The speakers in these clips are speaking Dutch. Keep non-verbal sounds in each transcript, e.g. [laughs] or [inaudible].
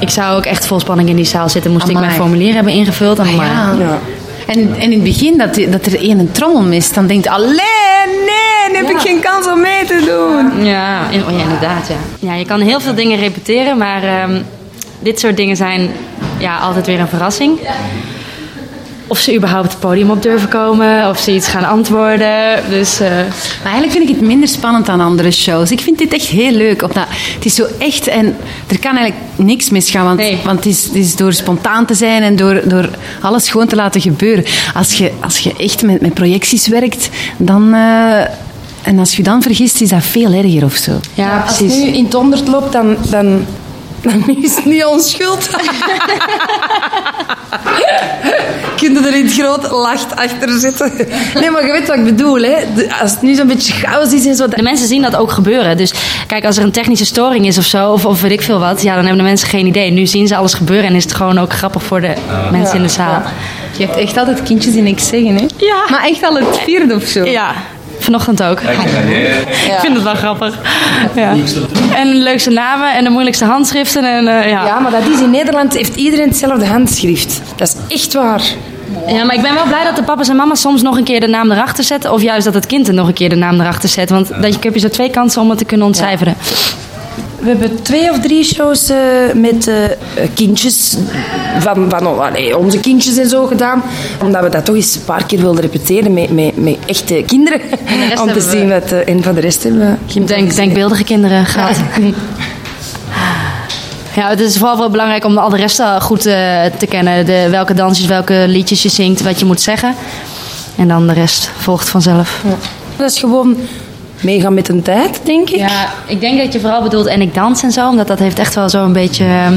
Ik zou ook echt vol spanning in die zaal zitten. Moest ik Amai. mijn formulier hebben ingevuld. En Ja. Ja. En, en in het begin dat, dat er één een trommel mist, dan denkt je, alleen nee, dan heb ik geen kans om mee te doen. Ja, in- oh ja, inderdaad. Ja. ja, je kan heel veel dingen repeteren, maar ehm, dit soort dingen zijn ja, altijd weer een verrassing. Of ze überhaupt het podium op durven komen, of ze iets gaan antwoorden. Dus eh, Maar eigenlijk vind ik het minder spannend dan andere shows. Ik vind dit echt heel leuk. Omdat het is zo echt en er kan eigenlijk niks misgaan. Want, Nee. want het, is, het is door spontaan te zijn en door, door alles gewoon te laten gebeuren. Als je, als je echt met, met projecties werkt, dan... eh, en als je dan vergist, is dat veel erger of zo. ja, Als precies. het nu in het honderd loopt, dan, dan, dan is het niet ons schuld. [laughs] In het groot lacht achter zitten? [laughs] Nee, maar je weet wat ik bedoel, hè? Als het nu zo'n beetje chaos is en zo... De mensen zien dat ook gebeuren. Dus kijk, als er een technische storing is of zo, of, of weet ik veel wat, ja, dan hebben de mensen geen idee. Nu zien ze alles gebeuren en is het gewoon ook grappig voor de mensen in de zaal. Je hebt echt altijd kindjes in niks zeggen, hè? Ja. Maar echt al het vierde of zo. Ja, vanochtend ook. [laughs] Ik vind het wel grappig. Ja. En de leukste namen en de moeilijkste handschriften. En, eh, ja. Ja, maar dat is in Nederland heeft iedereen hetzelfde handschrift. Dat is echt waar. Ja, maar ik ben wel blij dat de papa's en mama's soms nog een keer de naam erachter zetten. Of juist dat het kind er nog een keer de naam erachter zet. Want dat je, heb je zo twee kansen om het te kunnen ontcijferen. We hebben twee of drie shows eh, met eh, kindjes, van, van oh, allee, onze kindjes en zo gedaan. Omdat we dat toch eens een paar keer wilden repeteren met, met, met echte kinderen. rest Om te zien wat... eh, en van de rest hebben we Denk, denkbeeldige kinderen gehad. Ja, het is vooral wel belangrijk om al de rest goed eh, te kennen. De, welke dansjes, welke liedjes je zingt, wat je moet zeggen. En dan de rest volgt vanzelf. Dat is gewoon meegaan met een tijd, denk ik. Ja, ik denk dat je vooral bedoelt en ik dans en zo. Omdat dat heeft echt wel zo'n beetje ehm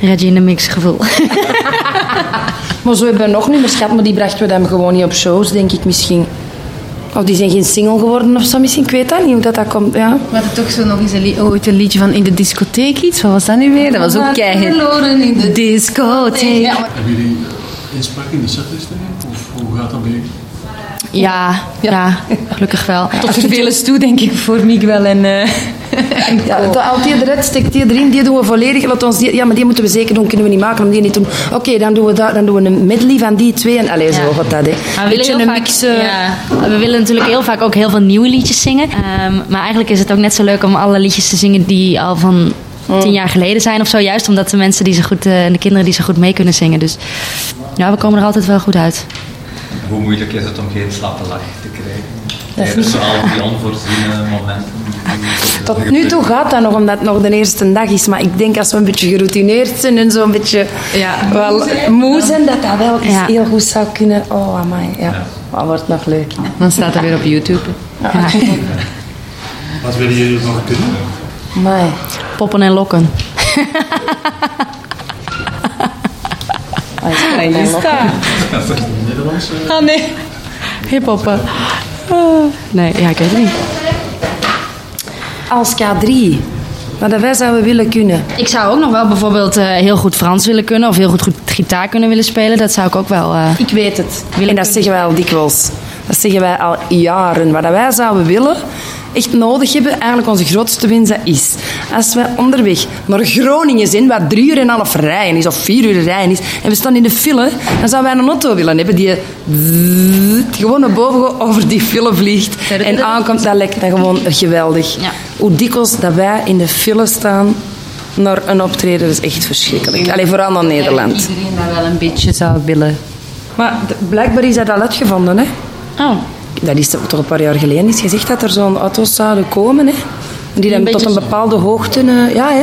Reggie in the Mix gevoel. [laughs] Maar zo hebben we nog nummers gehad, maar die brachten we dan gewoon niet op shows, denk ik misschien. Of die zijn geen single geworden of zo misschien. Ik weet dat niet hoe dat, dat komt. Ja. We hadden toch zo nog eens een, li- ooit een liedje van in de discotheek iets. Wat was dat nu weer? Dat was ook keihard. Verloren in de Discotheek. Hebben jullie inspraak in de setlist? Of hoe gaat dat bij jullie? Ja, ja, gelukkig wel. Tot vervelens toe, denk ik, voor Miguel en... eh [laughs] Ja, haalt die eruit, steekt die erin, die doen we volledig. Laat ons die, ja, maar die moeten we zeker doen, kunnen we niet maken om die niet te doen. Oké, dan doen we dat, dan doen we een medley van die twee. En allez, zo gaat dat, hè. Maar we willen, een vaak, mix. eh, ja, we willen natuurlijk heel vaak ook heel veel nieuwe liedjes zingen. Ehm, maar eigenlijk is het ook net zo leuk om alle liedjes te zingen die al van tien jaar geleden zijn of zo. Juist omdat de mensen die zo goed, eh, en de kinderen die zo goed mee kunnen zingen. Dus ja, we komen er altijd wel goed uit. Hoe moeilijk is het om geen slappe lach te krijgen? Dat is Tijdens al die onvoorziene momenten. Tot nu toe gaat dat nog, omdat het nog de eerste dag is. Maar ik denk als we een beetje geroutineerd zijn en zo'n beetje Ja. wel moe zijn, dat dat wel eens Ja. heel goed zou kunnen. Oh, amai, ja. Dat wordt nog leuk. Dan staat dat weer op YouTube. Ja. Wat willen jullie nog kunnen? Amai. Poppen en lokken. Ah, is klein en nog. Nederlands? eh? Ah nee. Hiphoppen. Ah. Nee, ja, ik weet het niet. Als K3. Maar wij zouden willen kunnen. Ik zou ook nog wel bijvoorbeeld eh, heel goed Frans willen kunnen. Of heel goed, goed gitaar kunnen willen spelen. Dat zou ik ook wel... eh, Ik weet het. Willen en dat zeggen wij al dikwijls. Dat zeggen wij al jaren. Wat wij zouden willen, echt nodig hebben, eigenlijk onze grootste winst dat is. Als wij onderweg naar Groningen zijn, wat drie uur en een half rijden is, of vier uur rijden is, en we staan in de file, dan zouden wij een auto willen hebben die gewoon naar boven over die file vliegt en aankomt. Dat lijkt dan gewoon geweldig. Ja. Hoe dikwijls dat wij in de file staan naar een optreden, dat is echt verschrikkelijk. Alleen vooral naar Nederland. Iedereen dat wel een beetje zou willen. Maar blijkbaar is dat al uitgevonden, hè? Oh, Dat is toch een paar jaar geleden is gezegd dat er zo'n auto's zouden komen, hè? Die dan Een tot een bepaalde hoogte... eh, ja, hè?